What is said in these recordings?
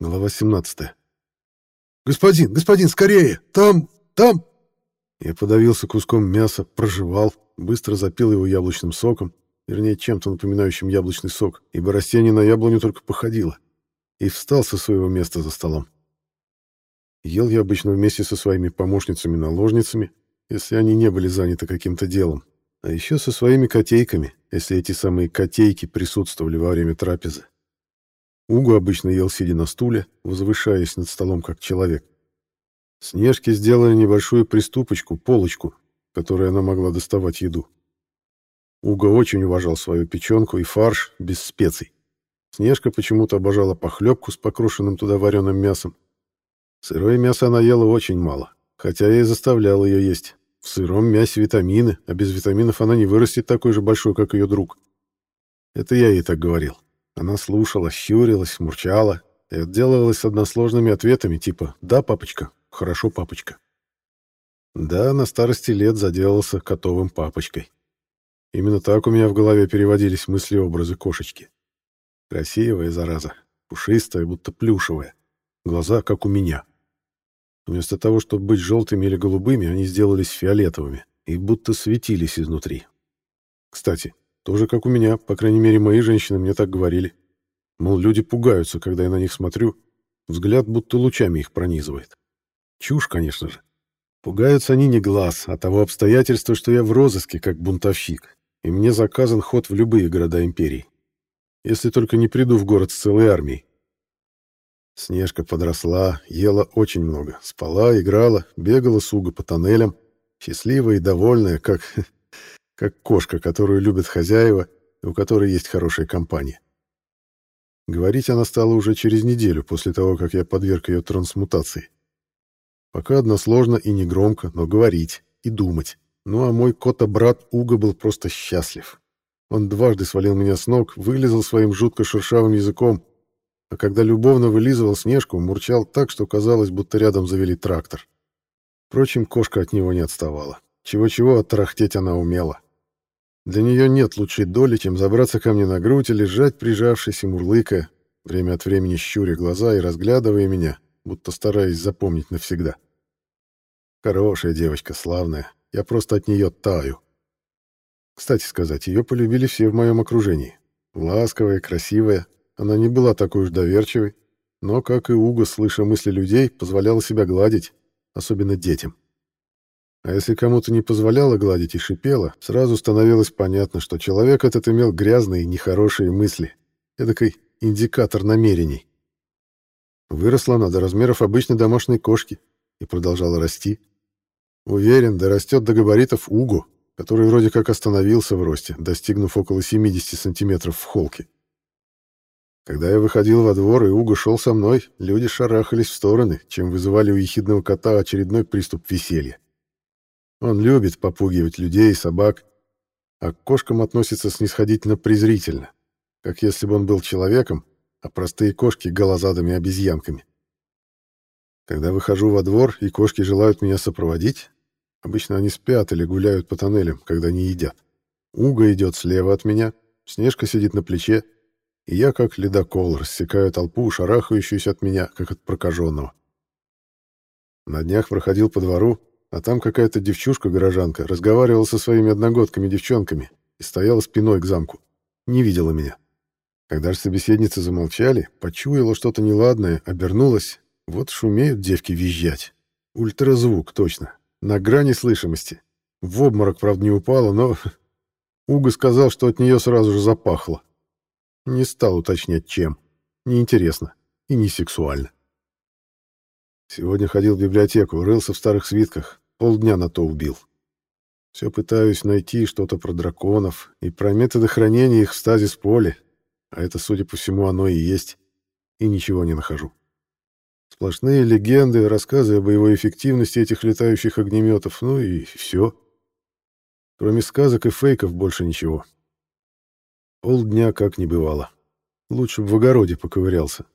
Глава 17. «Господин, господин, скорее! Там, там!» Я подавился куском мяса, прожевал, быстро запил его яблочным соком, вернее, чем-то напоминающим яблочный сок, ибо растение на яблоню только походило, и встал со своего места за столом. Ел я обычно вместе со своими помощницами-наложницами, если они не были заняты каким-то делом, а еще со своими котейками, если эти самые котейки присутствовали во время трапезы. Угу обычно ел сидя на стуле, возвышаясь над столом как человек. Снежки сделали небольшую приступочку, полочку, которой она могла доставать еду. Уга очень уважал свою печенку и фарш без специй. Снежка почему-то обожала похлебку с покрушенным туда вареным мясом. Сырое мясо она ела очень мало, хотя я и заставлял ее есть. В сыром мясе витамины, а без витаминов она не вырастет такой же большой, как ее друг. Это я ей так говорил. Она слушала, щурилась, мурчала и отделывалась односложными ответами типа «Да, папочка», «Хорошо, папочка». Да, на старости лет заделался котовым папочкой. Именно так у меня в голове переводились мысли-образы кошечки. Красивая зараза, пушистая, будто плюшевая. Глаза, как у меня. Вместо того, чтобы быть желтыми или голубыми, они сделались фиолетовыми и будто светились изнутри. Кстати, тоже как у меня, по крайней мере, мои женщины мне так говорили. Мол, люди пугаются, когда я на них смотрю. Взгляд будто лучами их пронизывает. Чушь, конечно же. Пугаются они не глаз, а того обстоятельства, что я в розыске, как бунтовщик, и мне заказан ход в любые города империи. Если только не приду в город с целой армией. Снежка подросла, ела очень много, спала, играла, бегала с уго по тоннелям, счастливая и довольная, как как кошка, которую любят хозяева и у которой есть хорошая компания. Говорить она стала уже через неделю после того, как я подверг ее трансмутации. Пока односложно и негромко, но говорить и думать. Ну а мой кота-брат Уго был просто счастлив. Он дважды свалил меня с ног, вылезал своим жутко шершавым языком, а когда любовно вылизывал Снежку, мурчал так, что казалось, будто рядом завели трактор. Впрочем, кошка от него не отставала. Чего-чего, отрахтеть она умела. Для нее нет лучшей доли, чем забраться ко мне на грудь и лежать, прижавшись и мурлыкая, время от времени щуря глаза и разглядывая меня, будто стараясь запомнить навсегда. Хорошая девочка, славная. Я просто от нее таю. Кстати сказать, ее полюбили все в моем окружении. Ласковая, красивая. Она не была такой уж доверчивой, но, как и Уго, слыша мысли людей, позволяла себя гладить, особенно детям. А если кому-то не позволяла гладить и шипела, сразу становилось понятно, что человек этот имел грязные и нехорошие мысли. Эдакой индикатор намерений. Выросла она до размеров обычной домашней кошки и продолжала расти. Уверен, дорастет до габаритов Угу, который вроде как остановился в росте, достигнув около 70 сантиметров в холке. Когда я выходил во двор, и Уго шел со мной, люди шарахались в стороны, чем вызывали у ехидного кота очередной приступ веселья. Он любит попугивать людей собак, а к кошкам относится снисходительно-презрительно, как если бы он был человеком, а простые кошки — голозадыми обезьянками. Когда выхожу во двор, и кошки желают меня сопроводить, обычно они спят или гуляют по тоннелям, когда не едят. Уга идет слева от меня, Снежка сидит на плече, и я, как ледокол, рассекаю толпу, шарахающуюся от меня, как от прокаженного. На днях проходил по двору, а там какая-то девчушка-горожанка разговаривала со своими одногодками-девчонками и стояла спиной к замку. Не видела меня. Когда же собеседницы замолчали, почуяла что-то неладное, обернулась. Вот шумеют девки визжать. Ультразвук, точно. На грани слышимости. В обморок, правда, не упала, но... Уга сказал, что от нее сразу же запахло. Не стал уточнять, чем. Неинтересно и не сексуально. Сегодня ходил в библиотеку, рылся в старых свитках, полдня на то убил. Все пытаюсь найти что-то про драконов и про методы хранения их в стазис поле, а это, судя по всему, оно и есть, и ничего не нахожу. Сплошные легенды, рассказы о боевой эффективности этих летающих огнеметов, ну и все. Кроме сказок и фейков больше ничего. Полдня как не бывало. Лучше бы в огороде поковырялся.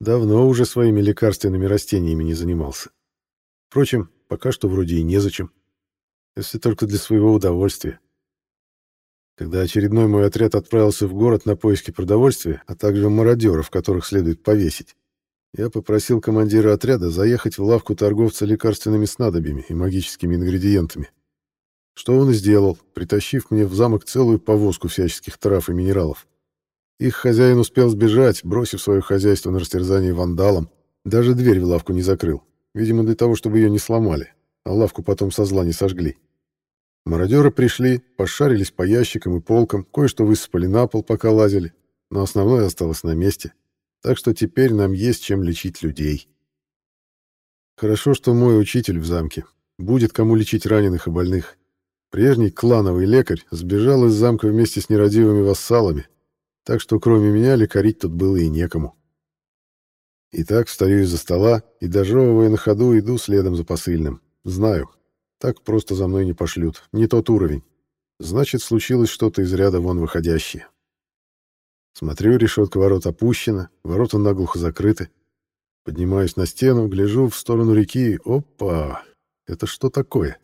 Давно уже своими лекарственными растениями не занимался. Впрочем, пока что вроде и незачем. Если только для своего удовольствия. Когда очередной мой отряд отправился в город на поиски продовольствия, а также мародеров, которых следует повесить, я попросил командира отряда заехать в лавку торговца лекарственными снадобьями и магическими ингредиентами. Что он и сделал, притащив мне в замок целую повозку всяческих трав и минералов. Их хозяин успел сбежать, бросив свое хозяйство на растерзание вандалам, даже дверь в лавку не закрыл, видимо, для того, чтобы ее не сломали, а лавку потом со зла не сожгли. Мародеры пришли, пошарились по ящикам и полкам, кое-что высыпали на пол, пока лазили, но основное осталось на месте. Так что теперь нам есть чем лечить людей. Хорошо, что мой учитель в замке. Будет кому лечить раненых и больных. Прежний клановый лекарь сбежал из замка вместе с нерадивыми вассалами, так что кроме меня лекарить тут было и некому. Итак, встаю из-за стола и, дожевывая на ходу, иду следом за посыльным. Знаю, так просто за мной не пошлют, не тот уровень. Значит, случилось что-то из ряда вон выходящее. Смотрю, решетка ворот опущена, ворота наглухо закрыты. Поднимаюсь на стену, гляжу в сторону реки. Опа! Это что такое?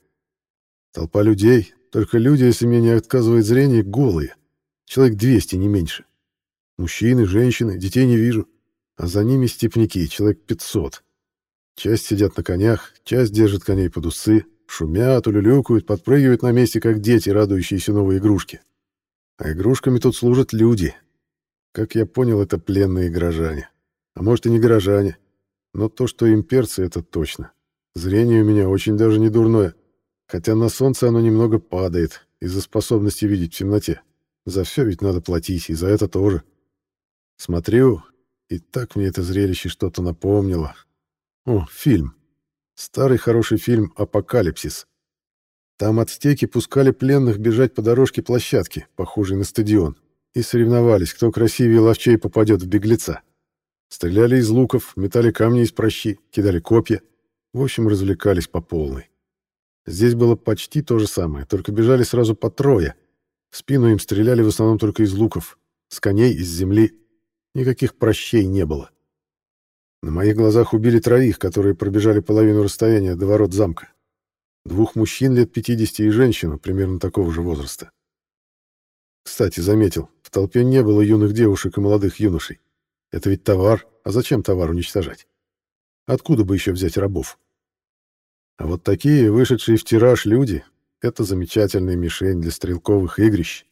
Толпа людей. Только люди, если мне не отказывает зрение, голые. Человек 200, не меньше. Мужчины, женщины, детей не вижу. А за ними степняки, человек 500. Часть сидят на конях, часть держит коней под усы, шумят, улюлюкают, подпрыгивают на месте, как дети, радующиеся новой игрушке. А игрушками тут служат люди, как я понял, это пленные горожане. А может и не горожане. Но то, что имперцы, это точно. Зрение у меня очень даже не дурное. Хотя на солнце оно немного падает из-за способности видеть в темноте. За все ведь надо платить, и за это тоже. Смотрю, и так мне это зрелище что-то напомнило. О, фильм. Старый хороший фильм «Апокалипсис». Там ацтеки пускали пленных бежать по дорожке площадки, похожей на стадион и соревновались, кто красивее ловчей попадет в беглеца. Стреляли из луков, метали камни из прощи, кидали копья. В общем, развлекались по полной. Здесь было почти то же самое, только бежали сразу по трое. В спину им стреляли в основном только из луков, с коней, из земли. Никаких прощей не было. На моих глазах убили троих, которые пробежали половину расстояния до ворот замка. Двух мужчин лет 50 и женщину примерно такого же возраста. Кстати, заметил, в толпе не было юных девушек и молодых юношей. Это ведь товар, а зачем товар уничтожать? Откуда бы еще взять рабов? А вот такие, вышедшие в тираж люди, это замечательная мишень для стрелковых игрищ.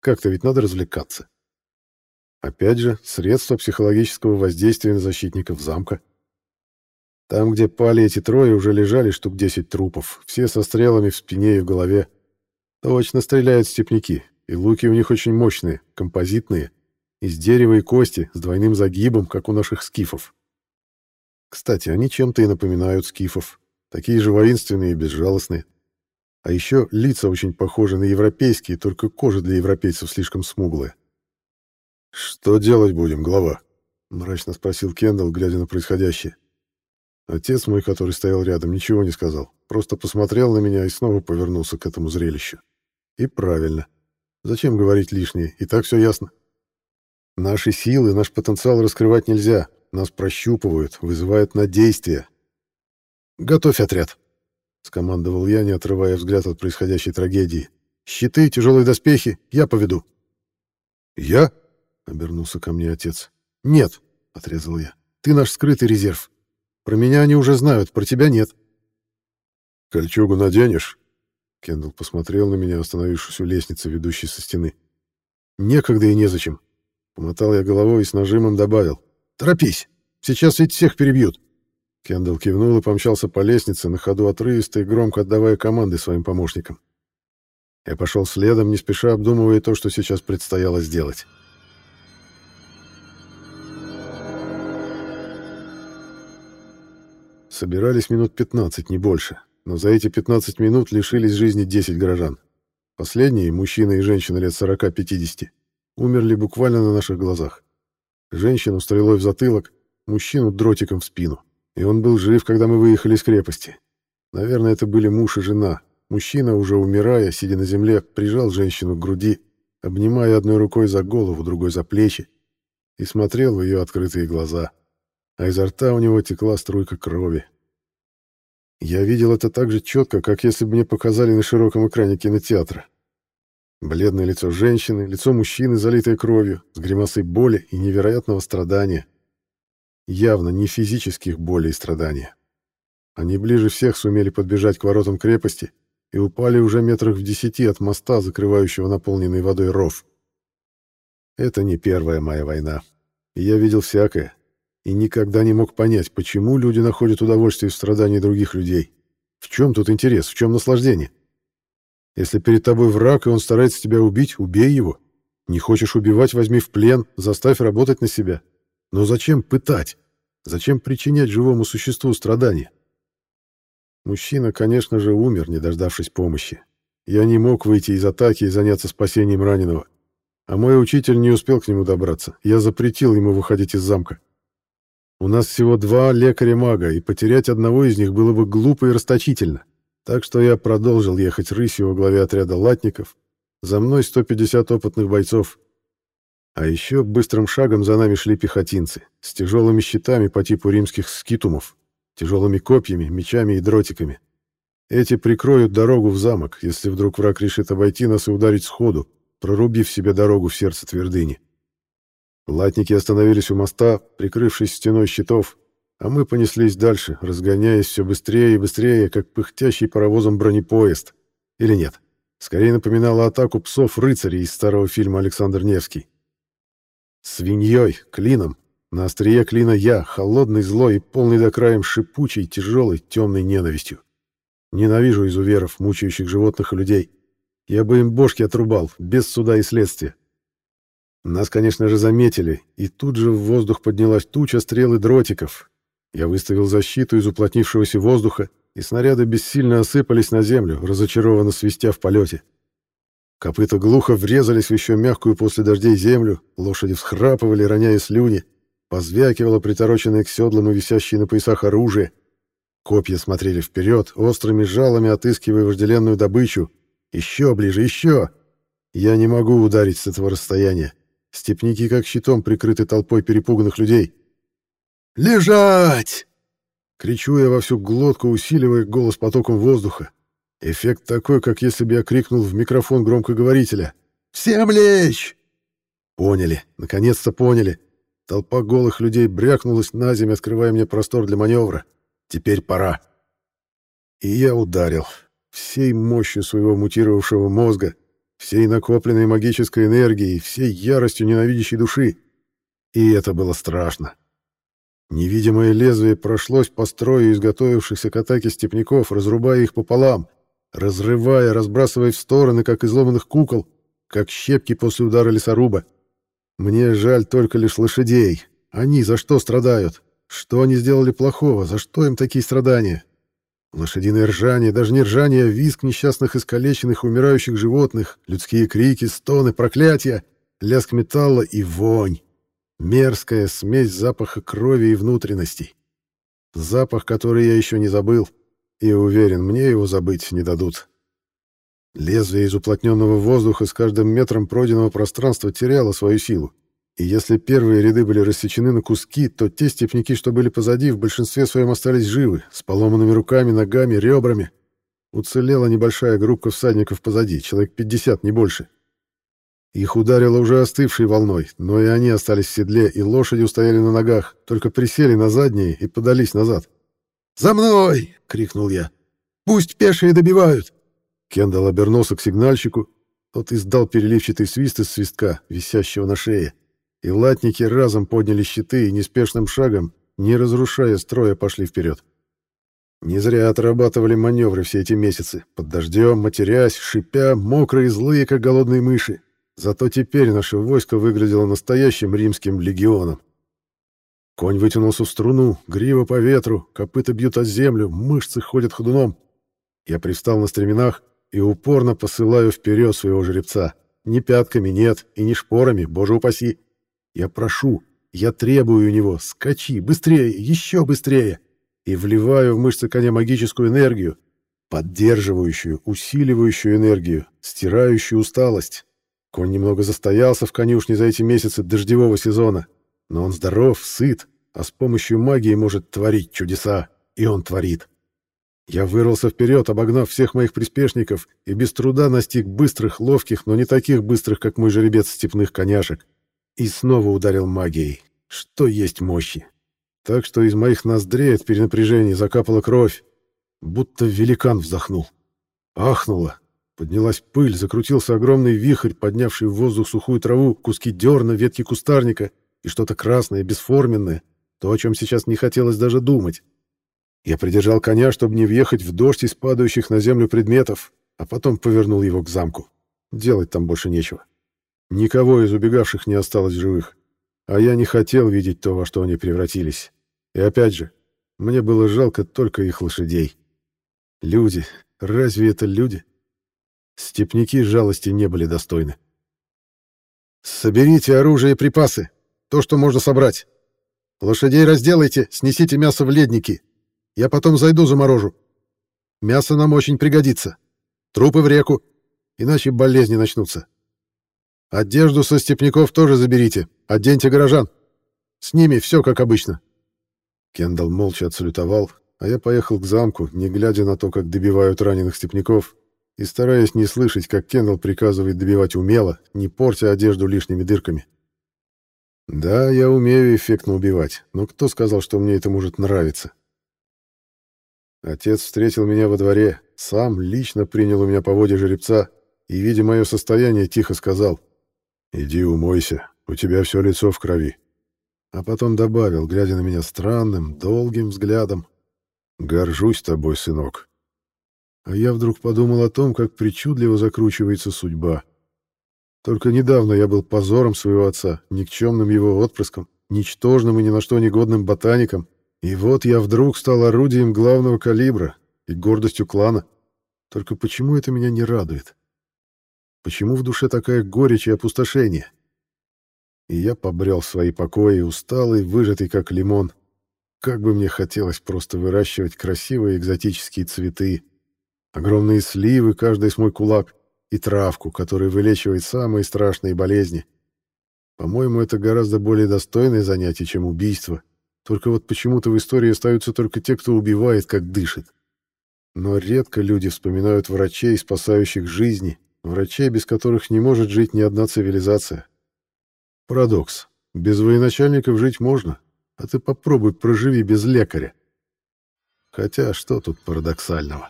Как-то ведь надо развлекаться. Опять же, средство психологического воздействия на защитников замка. Там, где пали эти трое, уже лежали штук 10 трупов, все со стрелами в спине и в голове. Точно стреляют степняки, и луки у них очень мощные, композитные, из дерева и кости, с двойным загибом, как у наших скифов. Кстати, они чем-то и напоминают скифов, такие же воинственные и безжалостные. А еще лица очень похожи на европейские, только кожа для европейцев слишком смуглая. «Что делать будем, глава?» — мрачно спросил Кендалл, глядя на происходящее. Отец мой, который стоял рядом, ничего не сказал, просто посмотрел на меня и снова повернулся к этому зрелищу. И правильно. Зачем говорить лишнее? И так все ясно. Наши силы, наш потенциал раскрывать нельзя. Нас прощупывают, вызывают на действие. «Готовь отряд», — скомандовал я, не отрывая взгляд от происходящей трагедии. «Щиты, тяжелые доспехи, я поведу». «Я?» — обернулся ко мне отец. «Нет», — отрезал я. «Ты наш скрытый резерв. Про меня они уже знают, про тебя нет». «Кольчугу наденешь?» Кендалл посмотрел на меня, остановившись у лестницы, ведущей со стены. «Некогда и незачем». Помотал я головой и с нажимом добавил. «Торопись! Сейчас ведь всех перебьют!» Кендалл кивнул и помчался по лестнице, на ходу отрывисто и громко отдавая команды своим помощникам. Я пошел следом, не спеша обдумывая то, что сейчас предстояло сделать. Собирались минут 15, не больше но за эти 15 минут лишились жизни 10 горожан. Последние, мужчина и женщина лет 40-50, умерли буквально на наших глазах. Женщину стрелой в затылок, мужчину дротиком в спину. И он был жив, когда мы выехали из крепости. Наверное, это были муж и жена. Мужчина, уже умирая, сидя на земле, прижал женщину к груди, обнимая одной рукой за голову, другой за плечи, и смотрел в ее открытые глаза. А изо рта у него текла струйка крови. Я видел это так же четко, как если бы мне показали на широком экране кинотеатра. Бледное лицо женщины, лицо мужчины, залитое кровью, с гримасой боли и невероятного страдания. явно не физических болей и страдания. Они ближе всех сумели подбежать к воротам крепости и упали уже метрах в десяти от моста, закрывающего наполненный водой ров. Это не первая моя война. я видел всякое, и никогда не мог понять, почему люди находят удовольствие в страдании других людей. В чем тут интерес, в чем наслаждение? Если перед тобой враг, и он старается тебя убить, убей его. Не хочешь убивать, возьми в плен, заставь работать на себя. Но зачем пытать? Зачем причинять живому существу страдания? Мужчина, конечно же, умер, не дождавшись помощи. Я не мог выйти из атаки и заняться спасением раненого. А мой учитель не успел к нему добраться. Я запретил ему выходить из замка. У нас всего два лекаря-мага, и потерять одного из них было бы глупо и расточительно. Так что я продолжил ехать рысью во главе отряда латников. За мной 150 опытных бойцов. А еще быстрым шагом за нами шли пехотинцы с тяжелыми щитами по типу римских скитумов, тяжелыми копьями, мечами и дротиками. Эти прикроют дорогу в замок, если вдруг враг решит обойти нас и ударить сходу, прорубив себе дорогу в сердце твердыни. Латники остановились у моста, прикрывшись стеной щитов, а мы понеслись дальше, разгоняясь все быстрее и быстрее, как пыхтящий паровозом бронепоезд. Или нет? Скорее напоминала атаку псов-рыцарей из старого фильма «Александр Невский». Свиньей, клином, на острие клина я, холодный, злой и полный до краем шипучей, тяжелой, темной ненавистью. Ненавижу изуверов, мучающих животных и людей. Я бы им бошки отрубал, без суда и следствия. Нас, конечно же, заметили, и тут же в воздух поднялась туча стрел и дротиков, я выставил защиту из уплотнившегося воздуха, и снаряды бессильно осыпались на землю, разочарованно свистя в полете. Копыта глухо врезались в еще мягкую после дождей землю, лошади всхрапывали, роняя слюни, позвякивало притороченное к седлам и висящие на поясах оружие. Копья смотрели вперед, острыми жалами отыскивая вожделенную добычу. Еще ближе, еще! Я не могу ударить с этого расстояния. Степники как щитом прикрыты толпой перепуганных людей. «Лежать!» Кричу я во всю глотку, усиливая голос потоком воздуха. Эффект такой, как если бы я крикнул в микрофон громкоговорителя. «Всем лечь!» Поняли, наконец-то поняли. Толпа голых людей брякнулась на землю, открывая мне простор для маневра. Теперь пора. И я ударил. Всей мощью своего мутировавшего мозга, всей накопленной магической энергией, всей яростью ненавидящей души. И это было страшно. Невидимое лезвие прошлось по строю изготовившихся к атаке степняков, разрубая их пополам, разрывая, разбрасывая в стороны, как изломанных кукол, как щепки после удара лесоруба. Мне жаль только лишь лошадей. Они за что страдают? Что они сделали плохого? За что им такие страдания? Лошадиное ржание, даже не ржание, а визг несчастных искалеченных умирающих животных, людские крики, стоны, проклятия, лязг металла и вонь. Мерзкая смесь запаха крови и внутренностей. Запах, который я еще не забыл, и уверен, мне его забыть не дадут. Лезвие из уплотненного воздуха с каждым метром пройденного пространства теряло свою силу. И если первые ряды были рассечены на куски, то те степняки, что были позади, в большинстве своем остались живы, с поломанными руками, ногами, ребрами. Уцелела небольшая группа всадников позади, человек 50, не больше. Их ударило уже остывшей волной, но и они остались в седле, и лошади устояли на ногах, только присели на задние и подались назад. «За мной!» — крикнул я. «Пусть пешие добивают!» Кендалл обернулся к сигнальщику. Тот издал переливчатый свист из свистка, висящего на шее. И латники разом подняли щиты и неспешным шагом, не разрушая строя, пошли вперед. Не зря отрабатывали маневры все эти месяцы, под дождем, матерясь, шипя, мокрые и злые, как голодные мыши. Зато теперь наше войско выглядело настоящим римским легионом. Конь вытянулся в струну, грива по ветру, копыта бьют о землю, мышцы ходят ходуном. Я пристал на стременах и упорно посылаю вперед своего жеребца. Ни пятками, нет, и ни шпорами, боже упаси. Я прошу, я требую у него, скачи, быстрее, еще быстрее. И вливаю в мышцы коня магическую энергию, поддерживающую, усиливающую энергию, стирающую усталость. Конь немного застоялся в конюшне за эти месяцы дождевого сезона, но он здоров, сыт, а с помощью магии может творить чудеса, и он творит. Я вырвался вперед, обогнав всех моих приспешников, и без труда настиг быстрых, ловких, но не таких быстрых, как мой жеребец степных коняшек. И снова ударил магией. Что есть мощи? так что из моих ноздрей от перенапряжения закапала кровь, будто великан вздохнул. Ахнуло, поднялась пыль, закрутился огромный вихрь, поднявший в воздух сухую траву, куски дерна, ветки кустарника и что-то красное, бесформенное, то, о чем сейчас не хотелось даже думать. Я придержал коня, чтобы не въехать в дождь из падающих на землю предметов, а потом повернул его к замку. Делать там больше нечего. Никого из убегавших не осталось живых. А я не хотел видеть то, во что они превратились. И опять же, мне было жалко только их лошадей. Люди. Разве это люди? Степники жалости не были достойны. «Соберите оружие и припасы. То, что можно собрать. Лошадей разделайте, снесите мясо в ледники. Я потом зайду заморожу. Мясо нам очень пригодится. Трупы в реку, иначе болезни начнутся. Одежду со степняков тоже заберите, оденьте горожан. С ними все как обычно. Кендалл молча отсалютовал, а я поехал к замку, не глядя на то, как добивают раненых степняков, и стараясь не слышать, как Кендалл приказывает добивать умело, не портя одежду лишними дырками. Да, я умею эффектно убивать, но кто сказал, что мне это может нравиться? Отец встретил меня во дворе, сам лично принял у меня по воде жеребца и, видя мое состояние, тихо сказал — «Иди умойся, у тебя все лицо в крови». А потом добавил, глядя на меня странным, долгим взглядом. «Горжусь тобой, сынок». А я вдруг подумал о том, как причудливо закручивается судьба. Только недавно я был позором своего отца, никчемным его отпрыском, ничтожным и ни на что негодным ботаником. И вот я вдруг стал орудием главного калибра и гордостью клана. Только почему это меня не радует? Почему в душе такая горечь и опустошение? И я побрел в свои покои, усталый, выжатый как лимон. Как бы мне хотелось просто выращивать красивые экзотические цветы, огромные сливы, каждый с мой кулак, и травку, которая вылечивает самые страшные болезни. По-моему, это гораздо более достойное занятие, чем убийство. Только вот почему-то в истории остаются только те, кто убивает, как дышит. Но редко люди вспоминают врачей, спасающих жизни, Врачей, без которых не может жить ни одна цивилизация. Парадокс. Без военачальников жить можно, а ты попробуй проживи без лекаря. Хотя что тут парадоксального?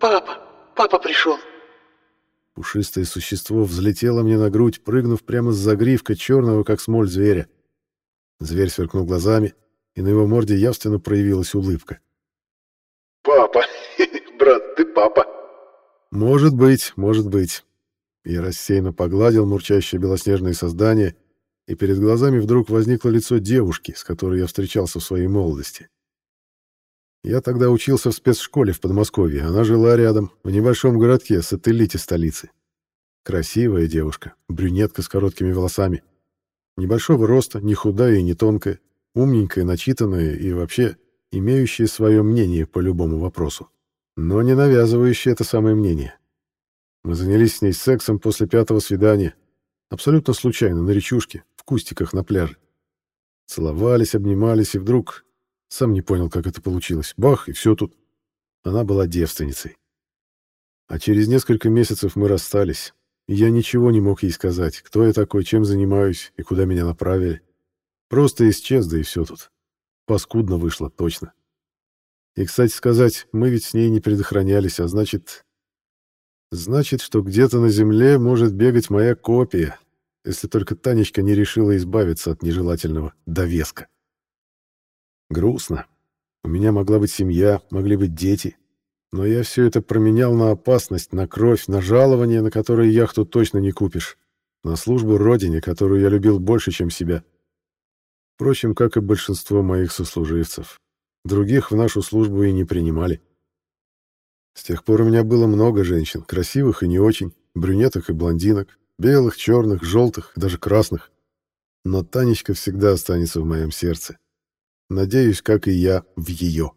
«Папа! Папа пришел!» Пушистое существо взлетело мне на грудь, прыгнув прямо с загривка черного, как смоль зверя. Зверь сверкнул глазами, и на его морде явственно проявилась улыбка. Папа. Брат, ты папа. Может быть, может быть. Я рассеянно погладил мурчащее белоснежное создание, и перед глазами вдруг возникло лицо девушки, с которой я встречался в своей молодости. Я тогда учился в спецшколе в Подмосковье. Она жила рядом, в небольшом городке, сателлите столицы. Красивая девушка, брюнетка с короткими волосами. Небольшого роста, не худая и не тонкая, умненькая, начитанная и вообще имеющие свое мнение по любому вопросу, но не навязывающие это самое мнение. Мы занялись с ней сексом после пятого свидания, абсолютно случайно, на речушке, в кустиках на пляже. Целовались, обнимались, и вдруг... Сам не понял, как это получилось. Бах, и все тут. Она была девственницей. А через несколько месяцев мы расстались, и я ничего не мог ей сказать, кто я такой, чем занимаюсь и куда меня направили. Просто исчез, да и все тут. Паскудно вышло, точно. И, кстати сказать, мы ведь с ней не предохранялись, а значит... Значит, что где-то на земле может бегать моя копия, если только Танечка не решила избавиться от нежелательного довеска. Грустно. У меня могла быть семья, могли быть дети. Но я все это променял на опасность, на кровь, на жалование, на которое яхту точно не купишь, на службу родине, которую я любил больше, чем себя. Впрочем, как и большинство моих сослуживцев. Других в нашу службу и не принимали. С тех пор у меня было много женщин, красивых и не очень, брюнеток и блондинок, белых, черных, желтых, даже красных. Но Танечка всегда останется в моем сердце. Надеюсь, как и я, в ее.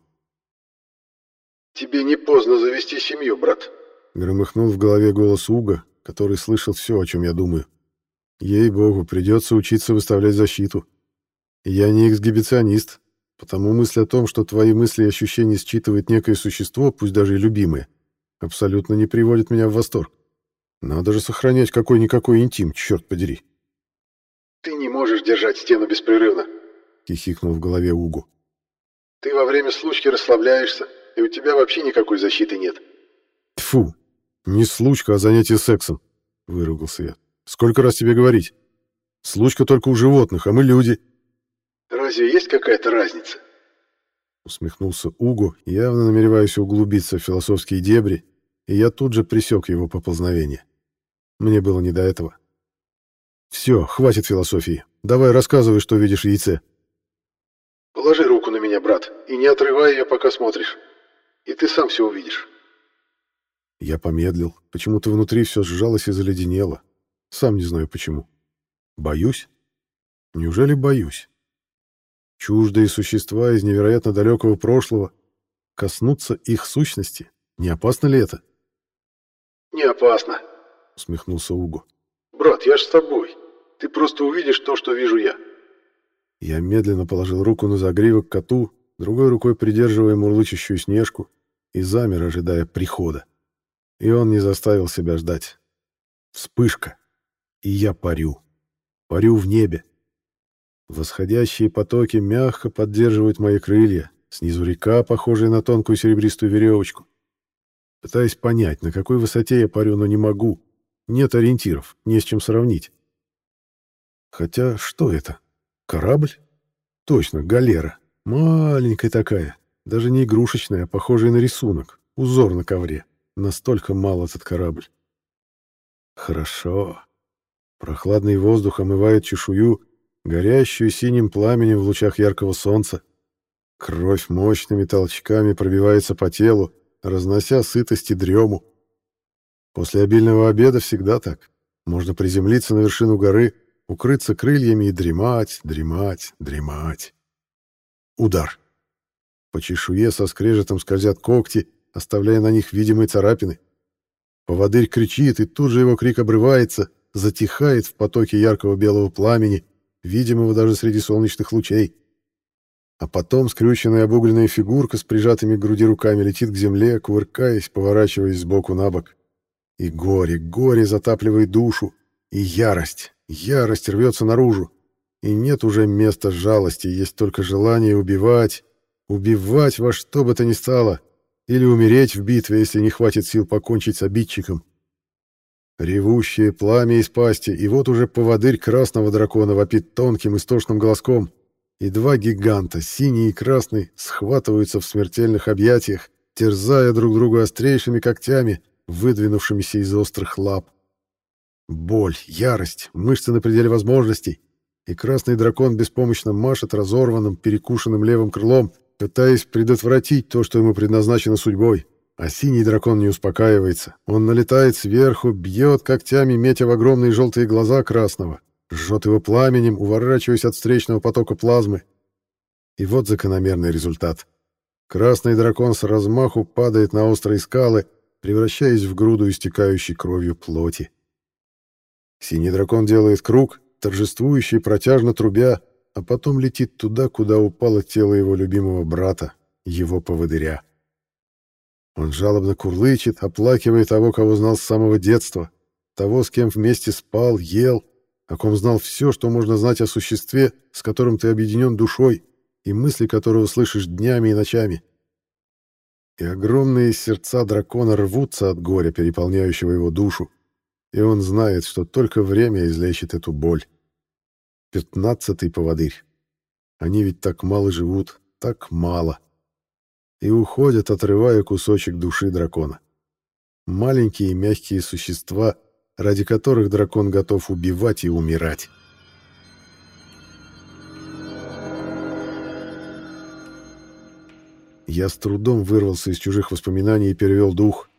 «Тебе не поздно завести семью, брат», — громыхнул в голове голос Уга, который слышал все, о чем я думаю. Ей-богу, придется учиться выставлять защиту. Я не эксгибиционист, потому мысль о том, что твои мысли и ощущения считывает некое существо, пусть даже и любимое, абсолютно не приводит меня в восторг. Надо же сохранять какой-никакой интим, черт подери. Ты не можешь держать стену беспрерывно, хихикнул в голове Угу. Ты во время случки расслабляешься, и у тебя вообще никакой защиты нет. Тфу, не случка, а занятие сексом, выругался я. Сколько раз тебе говорить? Случка только у животных, а мы люди. Разве есть какая-то разница? Усмехнулся Угу, явно намереваясь углубиться в философские дебри, и я тут же присек его поползновение. Мне было не до этого. Все, хватит философии. Давай рассказывай, что видишь в яйце. Положи руку на меня, брат, и не отрывай ее, пока смотришь. И ты сам все увидишь. Я помедлил. Почему-то внутри все сжалось и заледенело. Сам не знаю почему. Боюсь? Неужели боюсь? Чуждые существа из невероятно далекого прошлого. Коснуться их сущности? Не опасно ли это? Не опасно, усмехнулся Уго. Брат, я ж с тобой. Ты просто увидишь то, что вижу я. Я медленно положил руку на загривок коту, другой рукой придерживая мурлычущую снежку, и замер, ожидая прихода. И он не заставил себя ждать. Вспышка. И я парю. Парю в небе. Восходящие потоки мягко поддерживают мои крылья, снизу река, похожая на тонкую серебристую веревочку. Пытаюсь понять, на какой высоте я парю, но не могу. Нет ориентиров, не с чем сравнить. Хотя что это? Корабль? Точно, галера. Маленькая такая. Даже не игрушечная, а похожая на рисунок. Узор на ковре. Настолько мал этот корабль. Хорошо. Прохладный воздух омывает чешую, горящую синим пламенем в лучах яркого солнца. Кровь мощными толчками пробивается по телу, разнося сытость и дрему. После обильного обеда всегда так. Можно приземлиться на вершину горы, укрыться крыльями и дремать, дремать, дремать. Удар. По чешуе со скрежетом скользят когти, оставляя на них видимые царапины. Поводырь кричит, и тут же его крик обрывается, затихает в потоке яркого белого пламени, видимого даже среди солнечных лучей. А потом скрюченная обугленная фигурка с прижатыми к груди руками летит к земле, кувыркаясь, поворачиваясь сбоку на бок. И горе, горе затапливает душу, и ярость, ярость рвется наружу. И нет уже места жалости, есть только желание убивать, убивать во что бы то ни стало, или умереть в битве, если не хватит сил покончить с обидчиком. Ревущее пламя из пасти, и вот уже поводырь красного дракона вопит тонким истошным голоском — и два гиганта, синий и красный, схватываются в смертельных объятиях, терзая друг друга острейшими когтями, выдвинувшимися из острых лап. Боль, ярость, мышцы на пределе возможностей, и красный дракон беспомощно машет разорванным, перекушенным левым крылом, пытаясь предотвратить то, что ему предназначено судьбой. А синий дракон не успокаивается. Он налетает сверху, бьет когтями, метя в огромные желтые глаза красного, жжет его пламенем, уворачиваясь от встречного потока плазмы. И вот закономерный результат. Красный дракон с размаху падает на острые скалы, превращаясь в груду истекающей кровью плоти. Синий дракон делает круг, торжествующий протяжно трубя, а потом летит туда, куда упало тело его любимого брата, его поводыря. Он жалобно курлычет, оплакивая того, кого знал с самого детства, того, с кем вместе спал, ел, о ком знал все, что можно знать о существе, с которым ты объединен душой, и мысли которого слышишь днями и ночами. И огромные сердца дракона рвутся от горя, переполняющего его душу, и он знает, что только время излечит эту боль. Пятнадцатый поводырь. Они ведь так мало живут, так мало. И уходят, отрывая кусочек души дракона. Маленькие мягкие существа — ради которых дракон готов убивать и умирать. Я с трудом вырвался из чужих воспоминаний и перевел дух.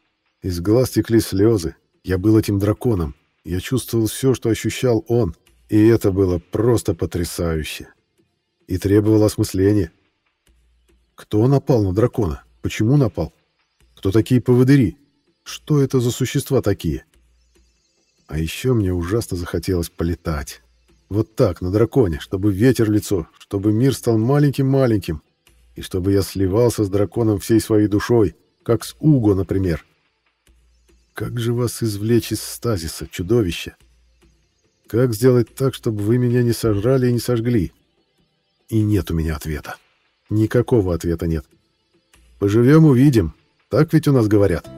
Из глаз текли слезы. Я был этим драконом. Я чувствовал все, что ощущал он. И это было просто потрясающе. И требовало осмысления. Кто напал на дракона? Почему напал? Кто такие поводыри? Что это за существа такие? А еще мне ужасно захотелось полетать. Вот так, на драконе, чтобы ветер лицо, чтобы мир стал маленьким-маленьким, и чтобы я сливался с драконом всей своей душой, как с Уго, например. Как же вас извлечь из стазиса, чудовище? Как сделать так, чтобы вы меня не сожрали и не сожгли? И нет у меня ответа. Никакого ответа нет. «Поживем — увидим. Так ведь у нас говорят».